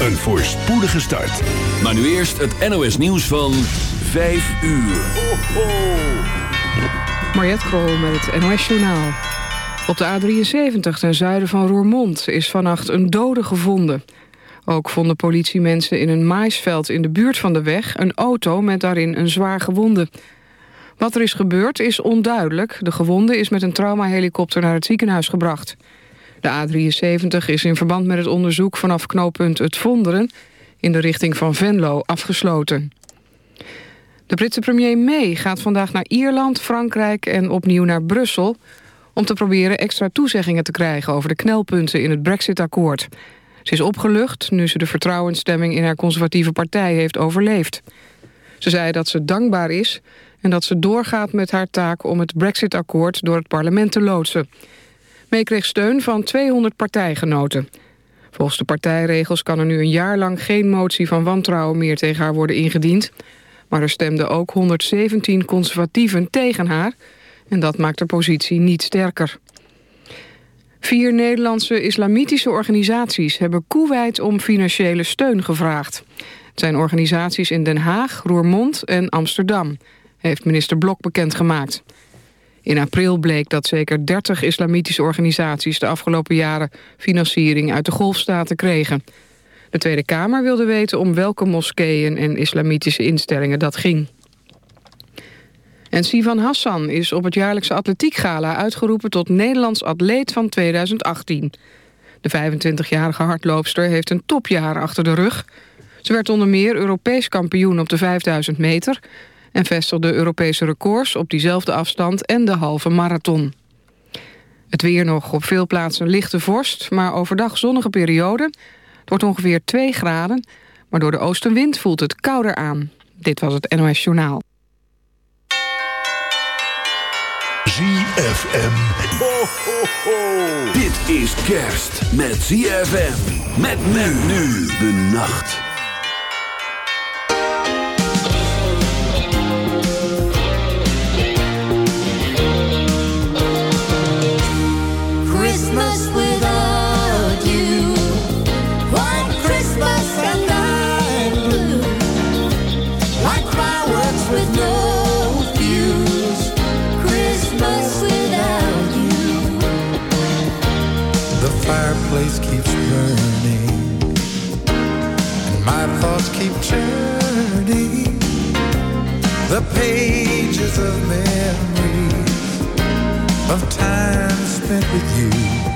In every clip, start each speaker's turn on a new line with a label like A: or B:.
A: een voorspoedige start.
B: Maar nu eerst het NOS nieuws van 5 uur. Ho, ho.
C: Mariette Krol met het NOS Journaal. Op de A73 ten zuiden van Roermond is vannacht een dode gevonden. Ook vonden politiemensen in een maisveld in de buurt van de weg... een auto met daarin een zwaar gewonde. Wat er is gebeurd is onduidelijk. De gewonde is met een traumahelikopter naar het ziekenhuis gebracht. De A73 is in verband met het onderzoek vanaf knooppunt Het Vonderen... in de richting van Venlo afgesloten. De Britse premier May gaat vandaag naar Ierland, Frankrijk en opnieuw naar Brussel... om te proberen extra toezeggingen te krijgen over de knelpunten in het Brexit-akkoord. Ze is opgelucht nu ze de vertrouwensstemming in haar conservatieve partij heeft overleefd. Ze zei dat ze dankbaar is en dat ze doorgaat met haar taak om het Brexit-akkoord door het parlement te loodsen. Kreeg steun van 200 partijgenoten. Volgens de partijregels kan er nu een jaar lang geen motie van wantrouwen meer tegen haar worden ingediend. Maar er stemden ook 117 conservatieven tegen haar en dat maakt de positie niet sterker. Vier Nederlandse islamitische organisaties hebben Koeweit om financiële steun gevraagd. Het zijn organisaties in Den Haag, Roermond en Amsterdam, heeft minister Blok bekendgemaakt. In april bleek dat zeker 30 islamitische organisaties de afgelopen jaren financiering uit de golfstaten kregen. De Tweede Kamer wilde weten om welke moskeeën en islamitische instellingen dat ging. En Sivan Hassan is op het jaarlijkse atletiekgala uitgeroepen tot Nederlands atleet van 2018. De 25-jarige hardloopster heeft een topjaar achter de rug. Ze werd onder meer Europees kampioen op de 5000 meter... en vestigde Europese records op diezelfde afstand en de halve marathon. Het weer nog op veel plaatsen lichte vorst, maar overdag zonnige periode. Het wordt ongeveer 2 graden, maar door de oostenwind voelt het kouder aan. Dit was het NOS Journaal.
A: ZFM.
B: Ho. Dit is kerst met ZFM. Met men nu de nacht.
D: Of memories Of time spent with you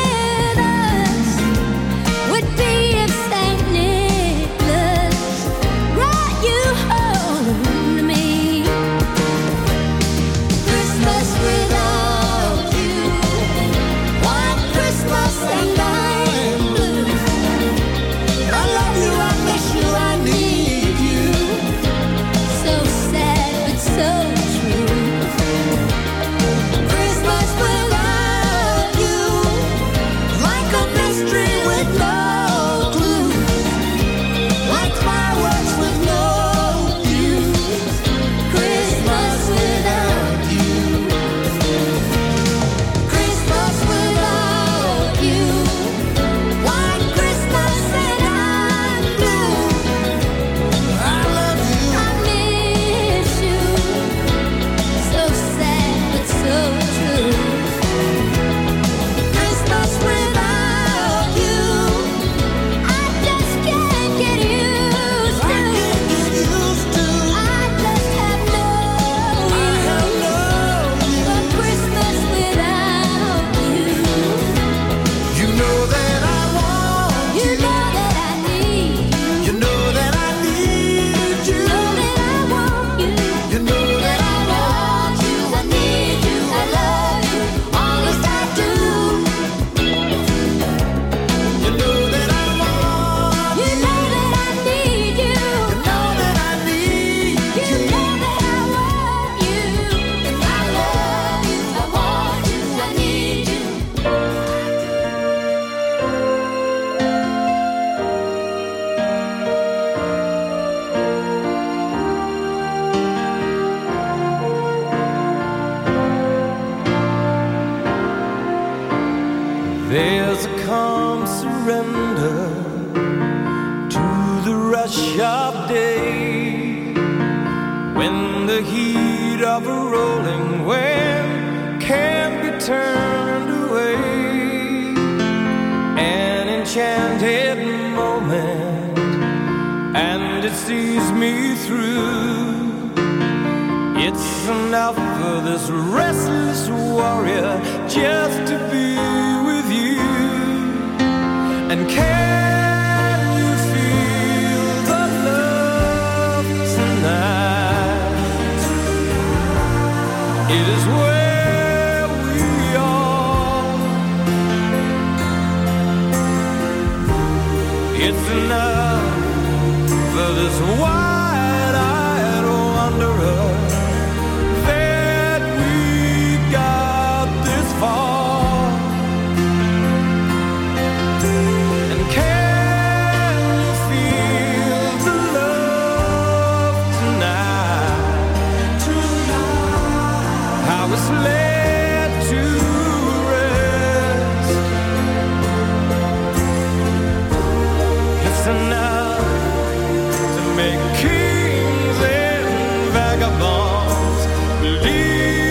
E: kings and vagabonds believe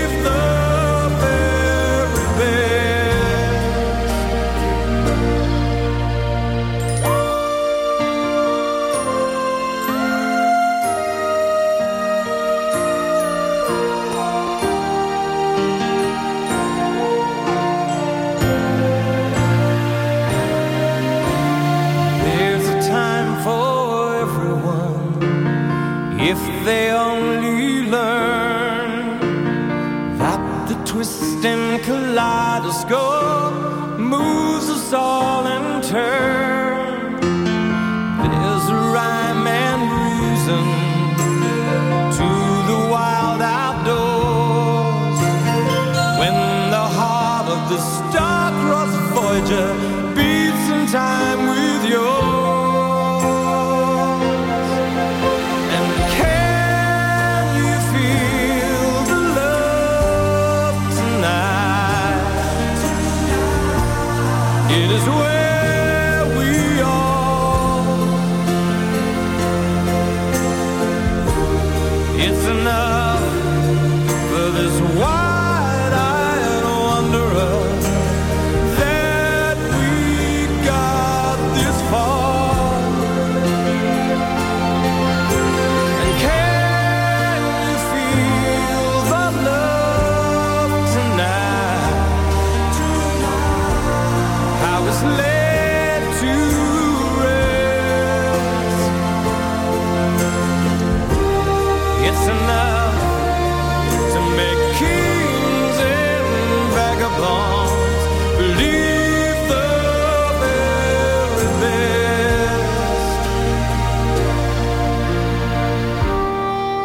E: kaleidoscope moves us all in turn.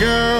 F: girl.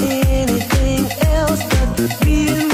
G: anything else but being.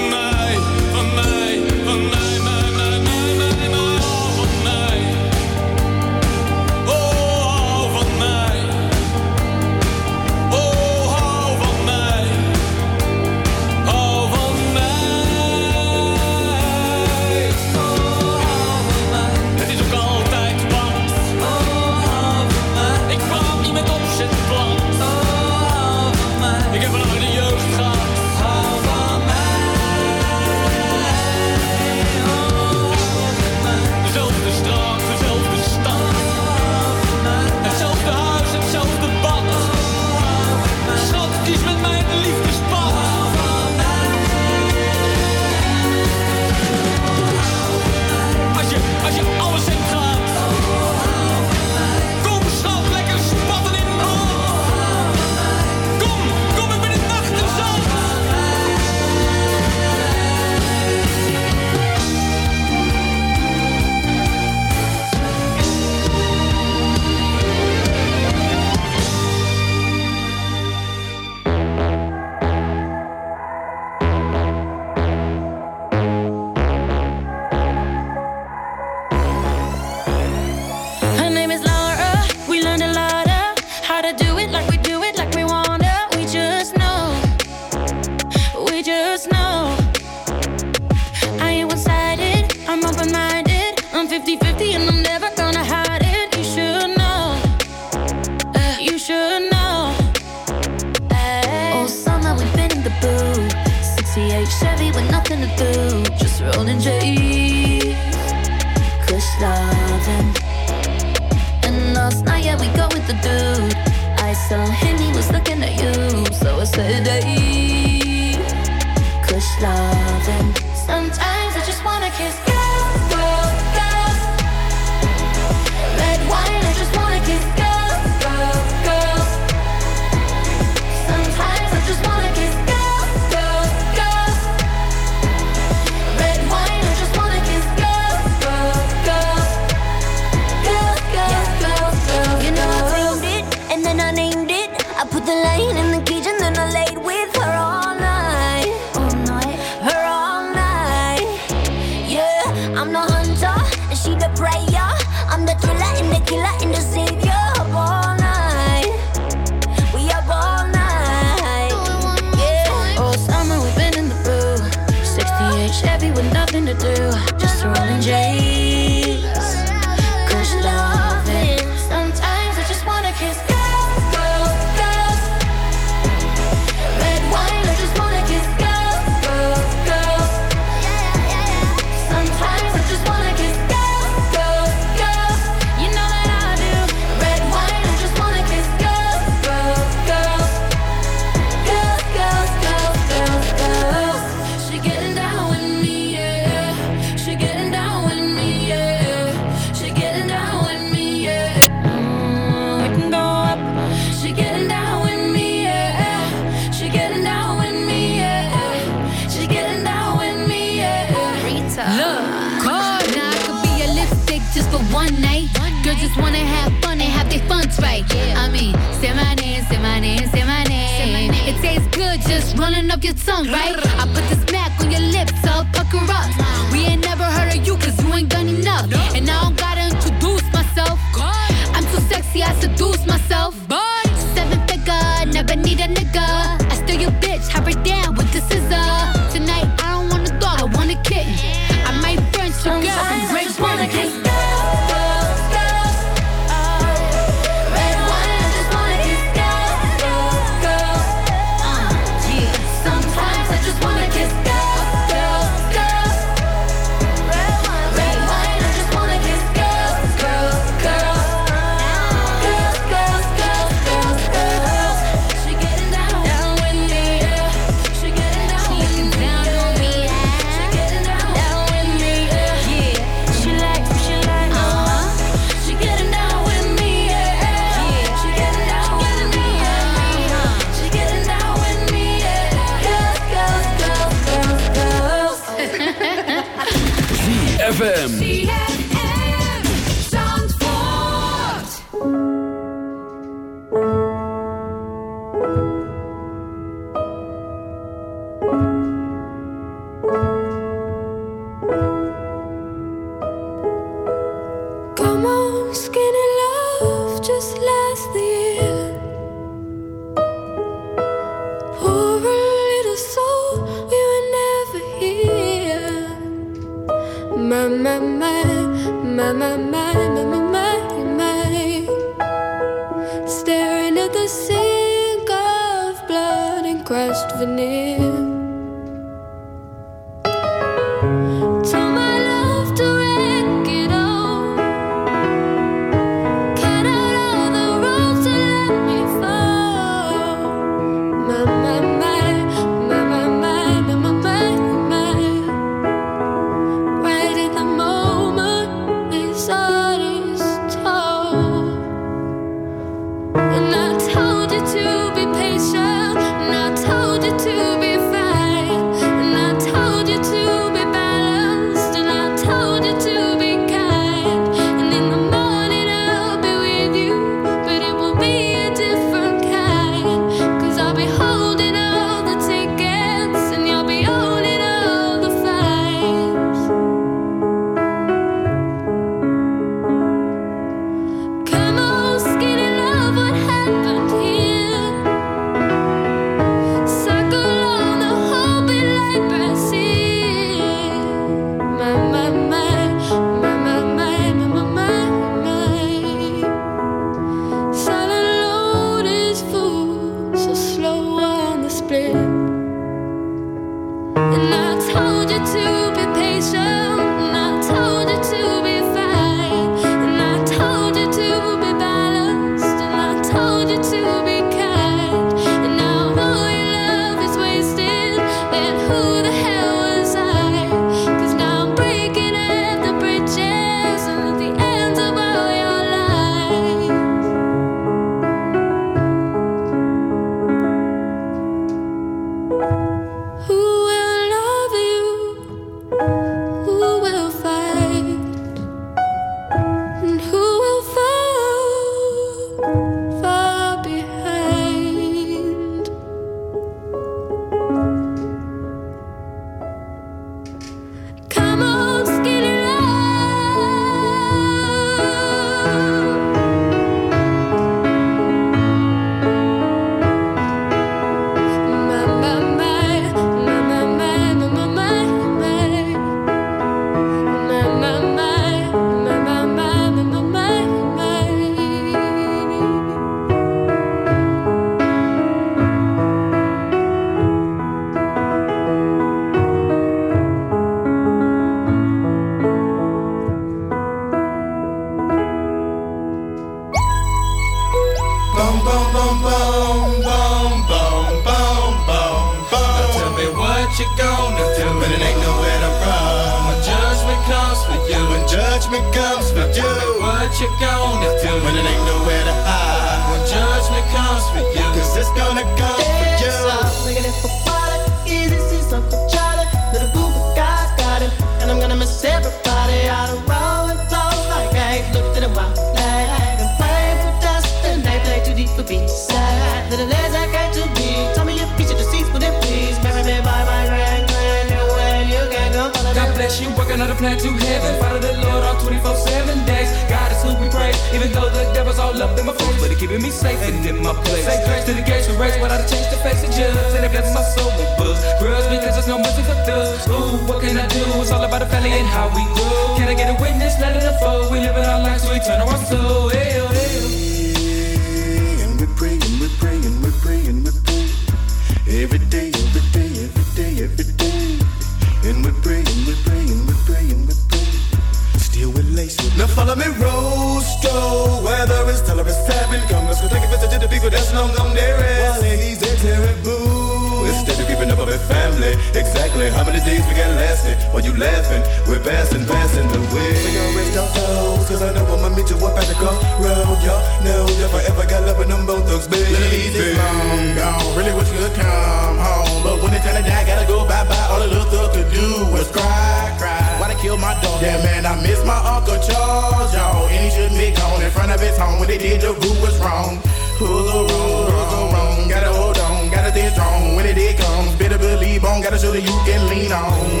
G: of
H: his
I: home. When they did, the root was wrong. Rules are wrong, rules are wrong. Gotta hold on, gotta stay strong. When it did comes, better believe on. Gotta show that you can lean on.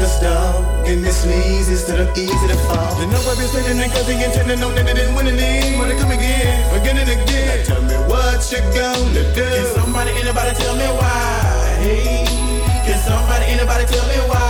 J: the stall
K: And
J: this leads instead of easy to fall. The no weapons standing and cause and intended on that it didn't win any. Wanna come again, again and again. Now tell me what you gonna do. Can somebody, anybody tell me why? Hey, can somebody, anybody tell me why?